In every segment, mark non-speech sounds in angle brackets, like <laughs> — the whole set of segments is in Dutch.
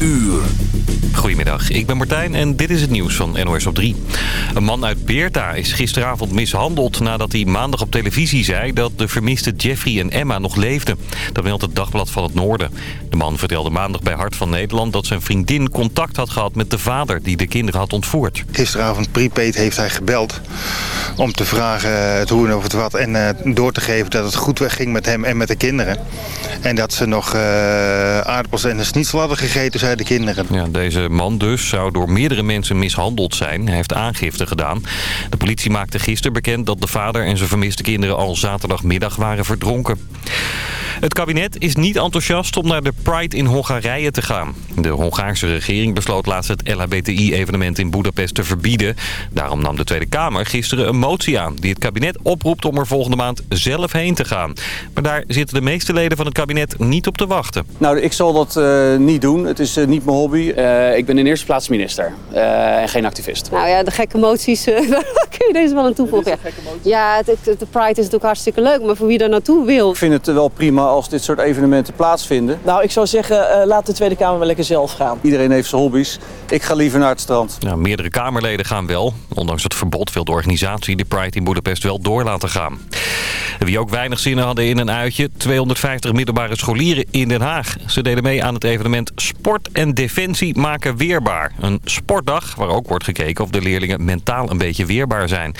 uur. Goedemiddag, ik ben Martijn en dit is het nieuws van NOS op 3. Een man uit Beerta is gisteravond mishandeld nadat hij maandag op televisie zei... dat de vermiste Jeffrey en Emma nog leefden. Dat meldt het Dagblad van het Noorden. De man vertelde maandag bij Hart van Nederland dat zijn vriendin contact had gehad met de vader... die de kinderen had ontvoerd. Gisteravond prepaid heeft hij gebeld om te vragen het hoe en of het wat... en uh, door te geven dat het goed wegging met hem en met de kinderen. En dat ze nog uh, aardappels en een schnitzel hadden gegeten, de kinderen. Ja, deze man dus zou door meerdere mensen mishandeld zijn. Hij heeft aangifte gedaan. De politie maakte gisteren bekend dat de vader en zijn vermiste kinderen al zaterdagmiddag waren verdronken. Het kabinet is niet enthousiast om naar de Pride in Hongarije te gaan. De Hongaarse regering besloot laatst het LHBTI-evenement in Budapest te verbieden. Daarom nam de Tweede Kamer gisteren een motie aan... die het kabinet oproept om er volgende maand zelf heen te gaan. Maar daar zitten de meeste leden van het kabinet niet op te wachten. Nou, ik zal dat uh, niet doen. Het is uh, niet mijn hobby. Uh, ik ben in eerste plaats minister en geen activist. Nou ja, de gekke moties, <laughs> daar kun je deze wel aan toevoegen. Ja, het, het, de Pride is natuurlijk hartstikke leuk, maar voor wie daar naartoe wil... Ik vind het wel prima als dit soort evenementen plaatsvinden. Nou, ik zou zeggen, uh, laat de Tweede Kamer wel lekker zelf gaan. Iedereen heeft zijn hobby's. Ik ga liever naar het strand. Ja, meerdere Kamerleden gaan wel. Ondanks het verbod wil de organisatie de Pride in Budapest wel door laten gaan. Wie ook weinig zinnen hadden in een uitje, 250 middelbare scholieren in Den Haag. Ze deden mee aan het evenement Sport en Defensie maken weerbaar. Een sportdag waar ook wordt gekeken of de leerlingen mentaal een beetje weerbaar zijn.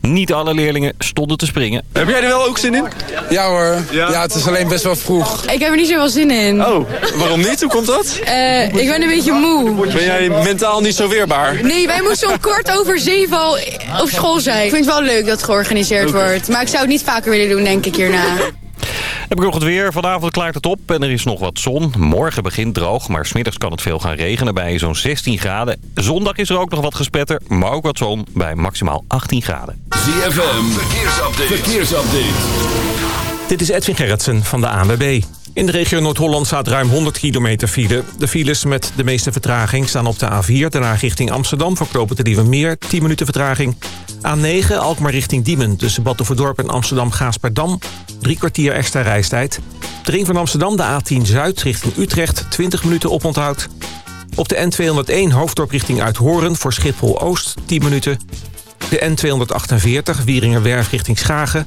Niet alle leerlingen stonden te springen. Heb jij er wel ook zin in? Ja hoor. Ja, ja het is alleen best wel vroeg. Ik heb er niet zoveel zin in. Oh, waarom niet? Hoe komt dat? Uh, ik ben een beetje moe. Ben jij mentaal niet zo weerbaar? Nee, wij moesten om kort over zeven al op school zijn. Ik vind het wel leuk dat het georganiseerd okay. wordt. Maar ik zou het niet vaker willen doen, denk ik, hierna. Heb ik nog het weer. Vanavond klaart het op en er is nog wat zon. Morgen begint droog, maar smiddags kan het veel gaan regenen bij zo'n 16 graden. Zondag is er ook nog wat gespetter, maar ook wat zon bij maximaal 18 graden. ZFM, verkeersupdate. verkeersupdate. Dit is Edwin Gerritsen van de ANWB. In de regio Noord-Holland staat ruim 100 kilometer file. De files met de meeste vertraging staan op de A4, daarna richting Amsterdam... voor knopen te Lieven Meer, 10 minuten vertraging. A9, Alkmaar richting Diemen, tussen Battenverdorp en Amsterdam-Gaasperdam. Drie kwartier extra reistijd. De ring van Amsterdam, de A10 Zuid richting Utrecht, 20 minuten oponthoud. Op de N201 Hoofddorp richting Uithoren voor Schiphol-Oost, 10 minuten. De N248 Wieringerwerf richting Schagen...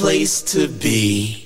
Place to be.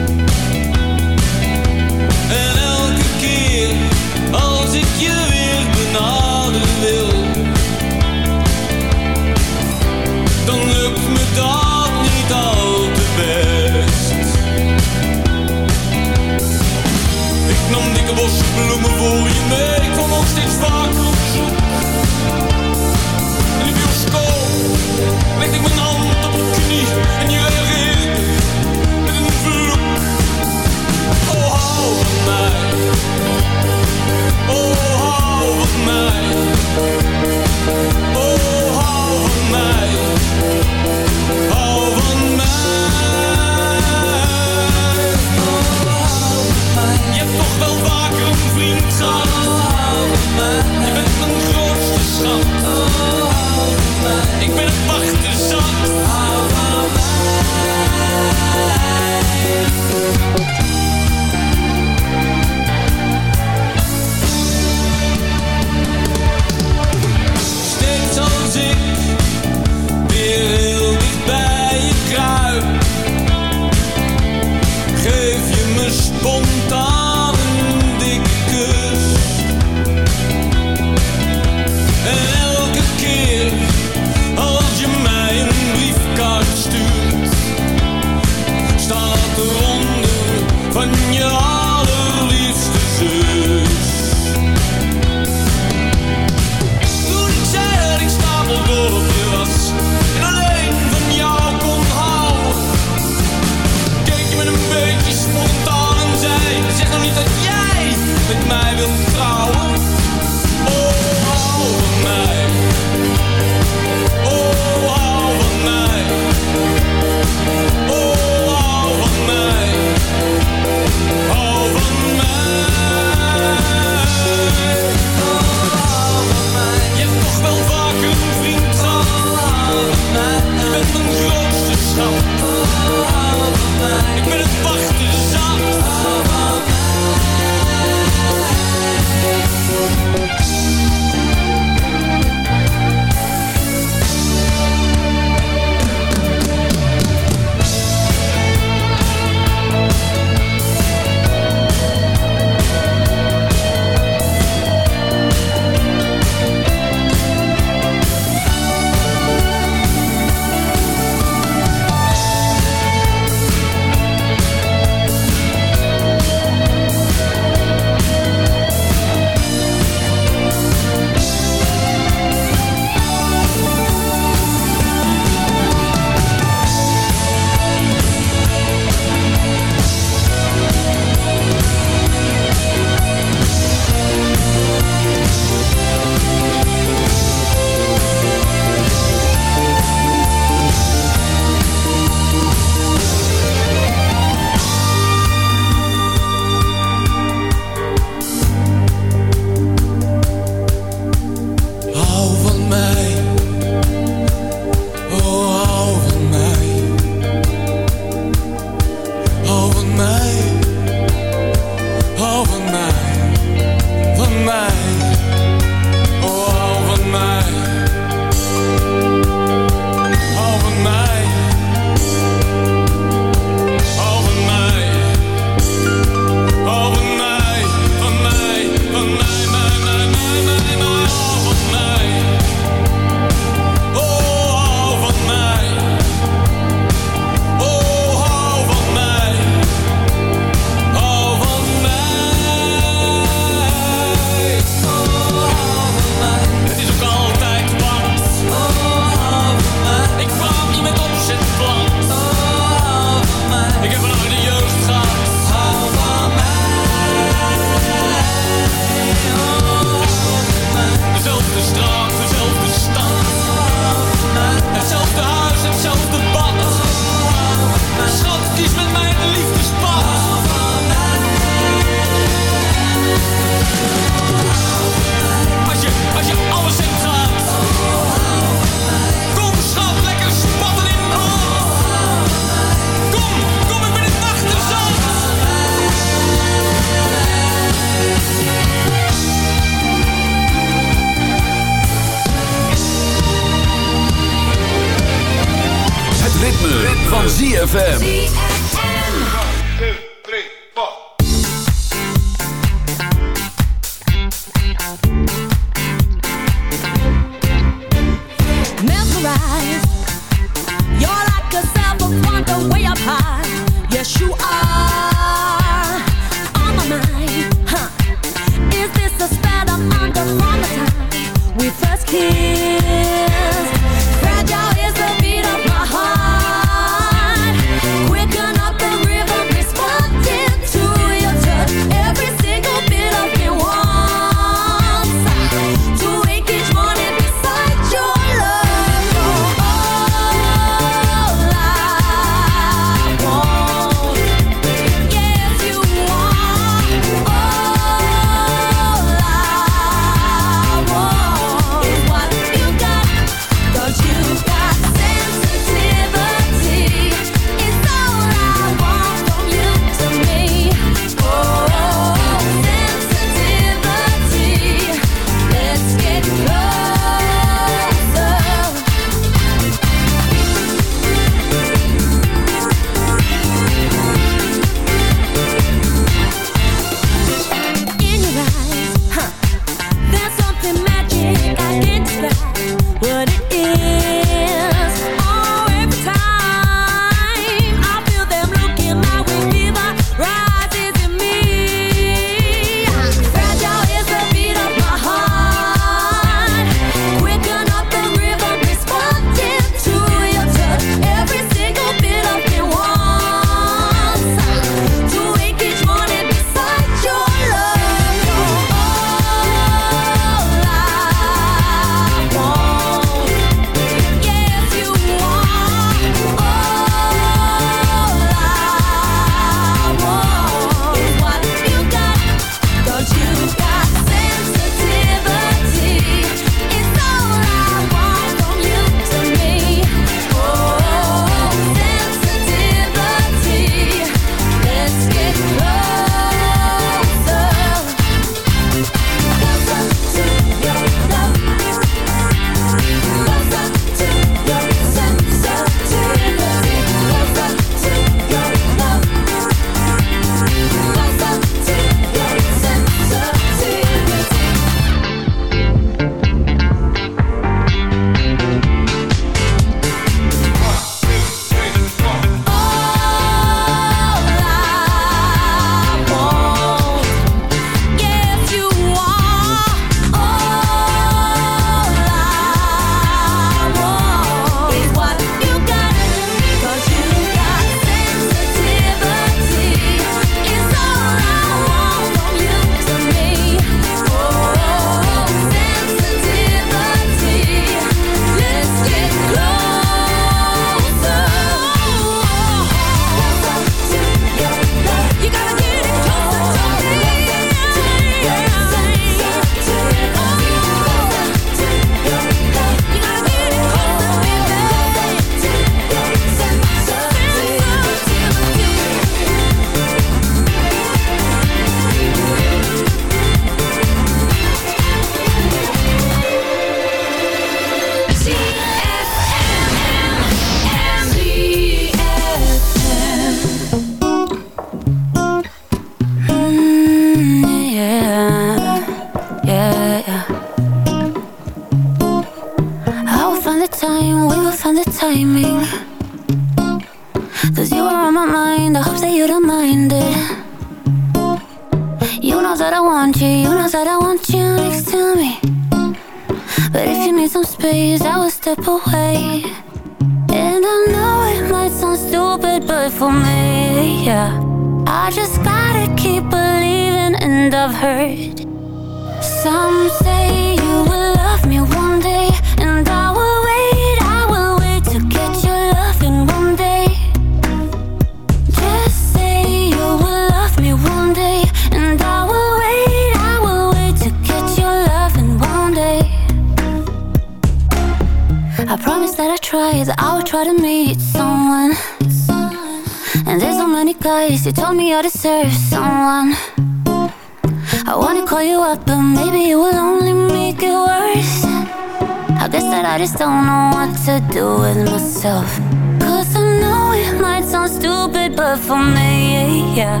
just don't know what to do with myself. Cause I know it might sound stupid But for me, yeah.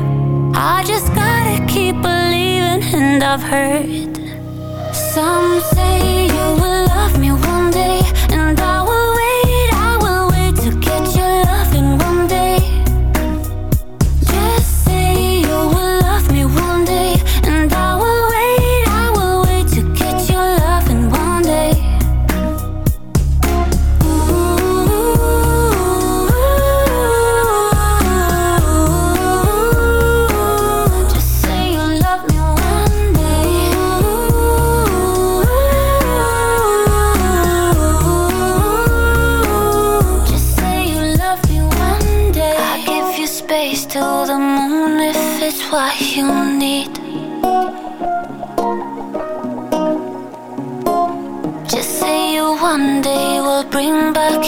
I just gotta keep believing And I've heard. Some say you will love me one day And I will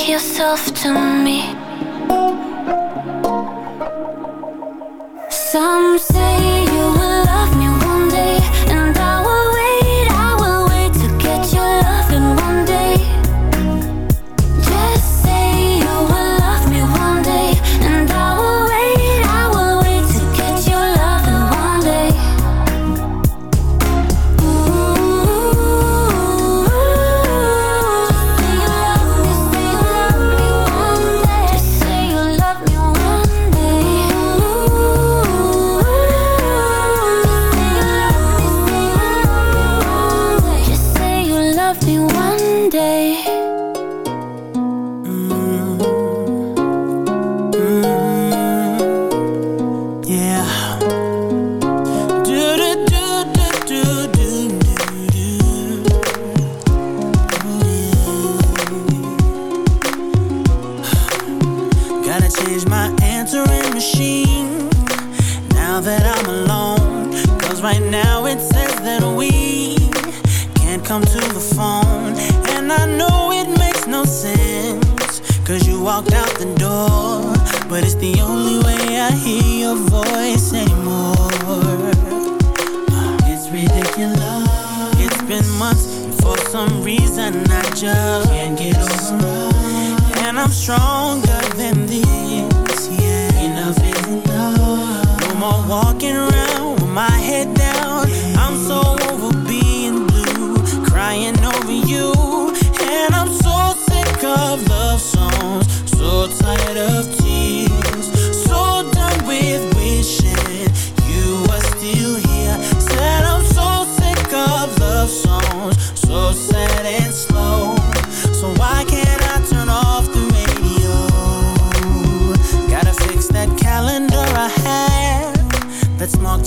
yourself to me. But it's the only way I hear your voice anymore. It's ridiculous. It's been months and for some reason I just Can't get over And I'm strong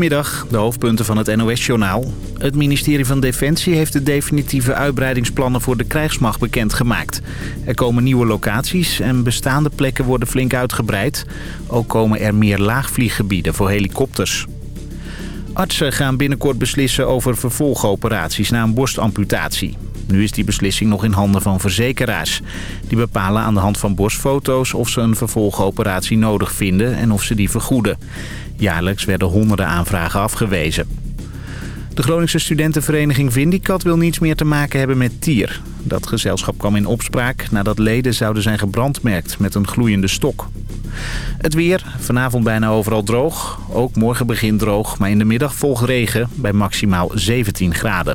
Goedemiddag, de hoofdpunten van het NOS-journaal. Het ministerie van Defensie heeft de definitieve uitbreidingsplannen voor de krijgsmacht bekendgemaakt. Er komen nieuwe locaties en bestaande plekken worden flink uitgebreid. Ook komen er meer laagvlieggebieden voor helikopters. Artsen gaan binnenkort beslissen over vervolgoperaties na een borstamputatie. Nu is die beslissing nog in handen van verzekeraars. Die bepalen aan de hand van borstfoto's of ze een vervolgoperatie nodig vinden en of ze die vergoeden. Jaarlijks werden honderden aanvragen afgewezen. De Groningse studentenvereniging Vindicat wil niets meer te maken hebben met Tier. Dat gezelschap kwam in opspraak nadat leden zouden zijn gebrandmerkt met een gloeiende stok. Het weer, vanavond bijna overal droog. Ook morgen begint droog, maar in de middag volgt regen bij maximaal 17 graden.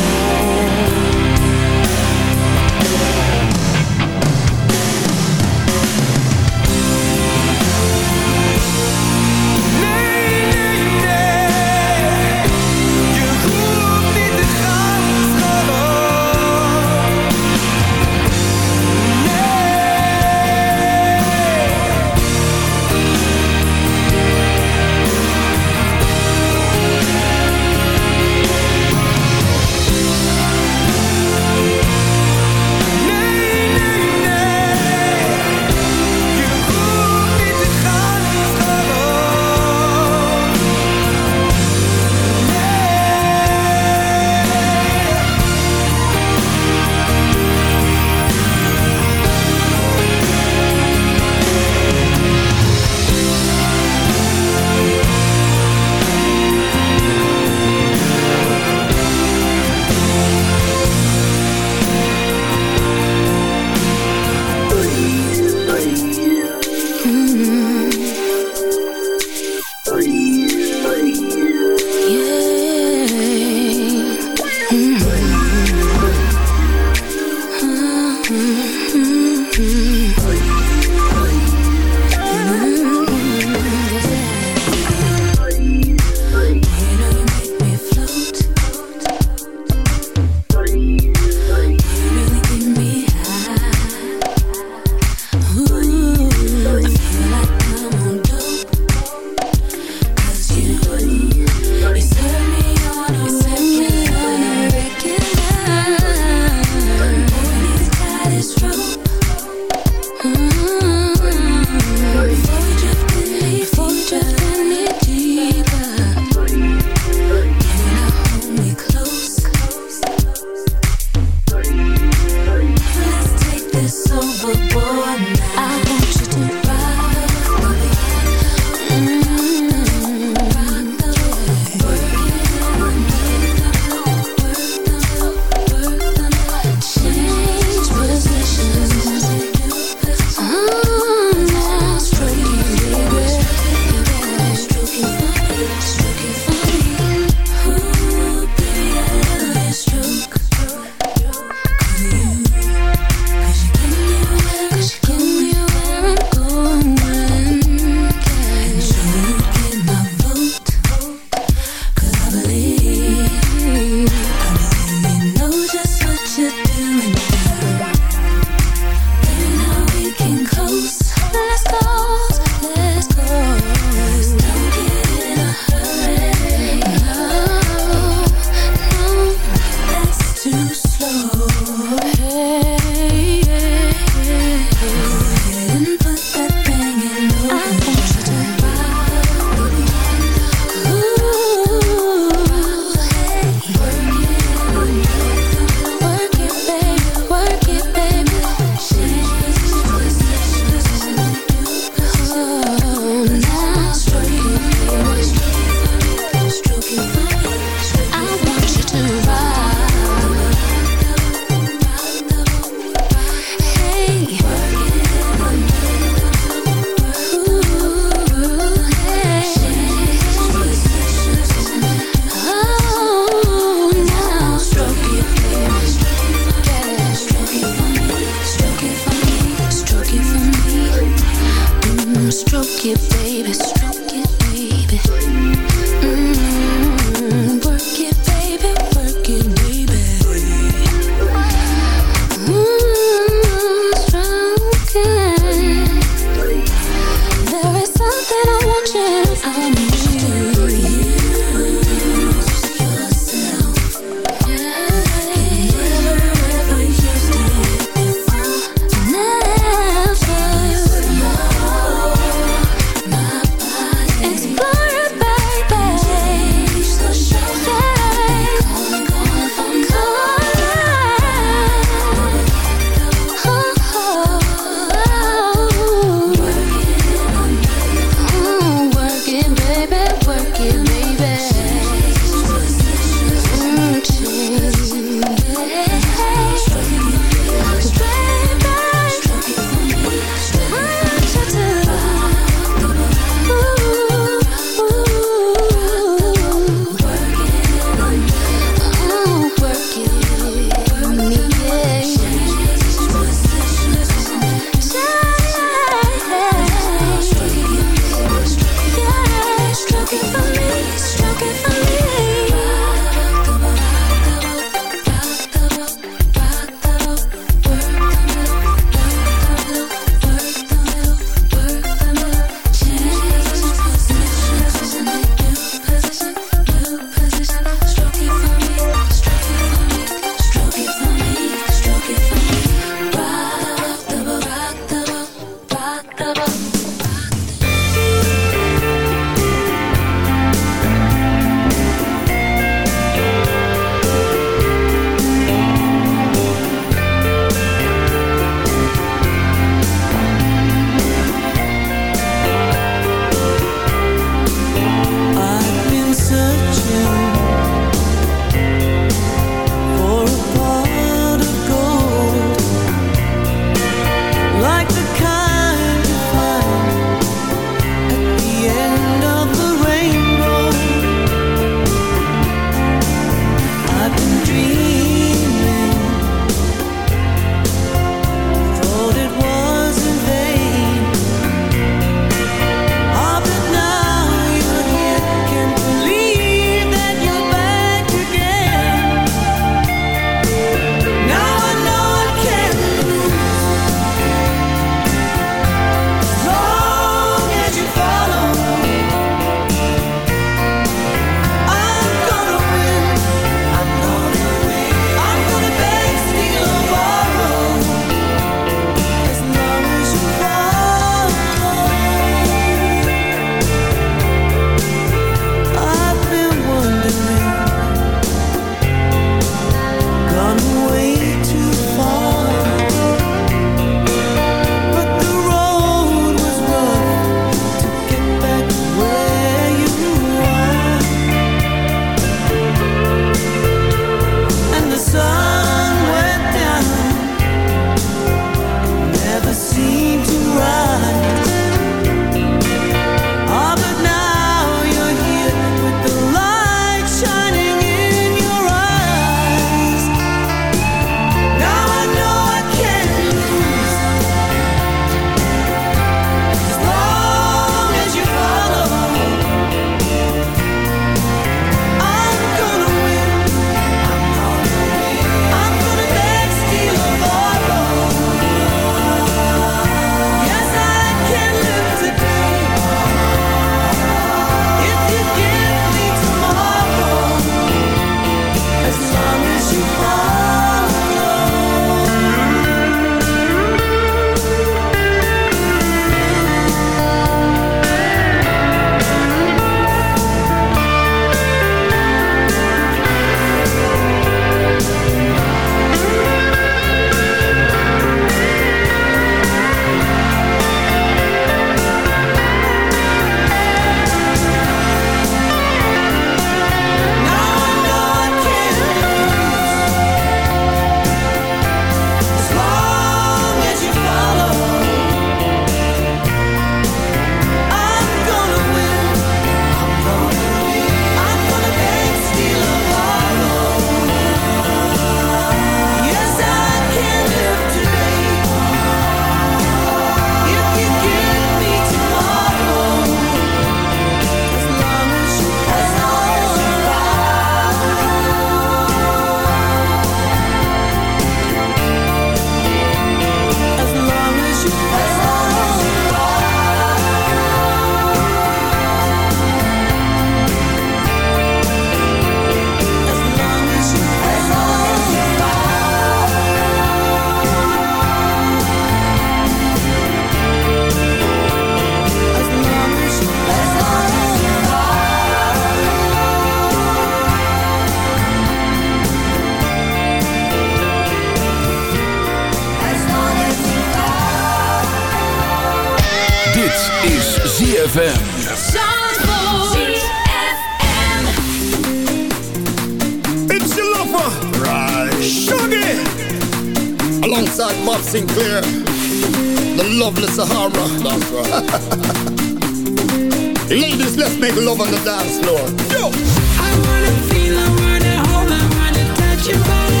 dance floor. Yo. I wanna feel, I wanna hold, I wanna touch your body.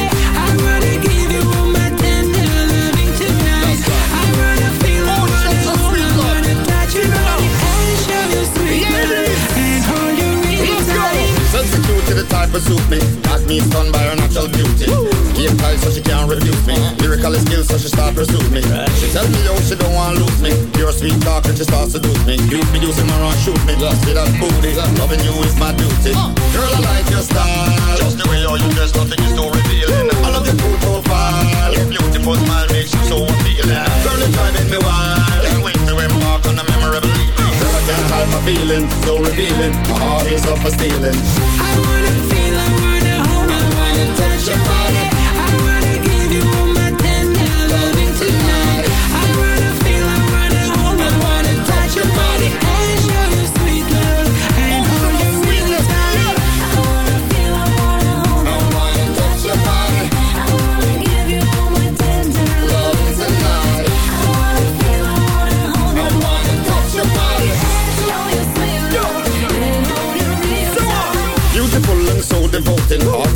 Substitute to the type of suit me. Got me stunned by her natural beauty. Game tight so she can't refuse me. Lyrical skills so she start pursue me. She tell me yo she don't want to lose me. Pure sweet talk and she starts seduce me. You be using my run shoot me. lost See that booty. Loving you is my duty. Girl I like your style. Just the way you you dress nothing is so revealing. I love your cool profile. Your beautiful smile makes you so appealing. Girl it's driving me wild. Can't wait to embark on a memorable evening. Girl I can't hide my feelings. So revealing. My heart is up for stealing. I wanna feel, I wanna hold, I wanna touch your body.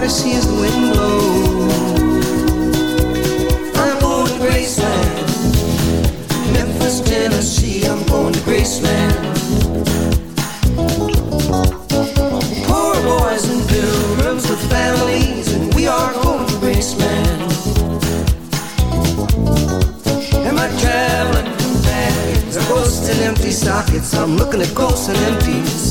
to see is the wind blow. I'm going to Graceland, Memphis, Tennessee. I'm going to Graceland. Poor boys in blue rooms with families, and we are going to Graceland. Am I traveling through bags, ghosts and empty sockets? I'm looking at ghosts and empties.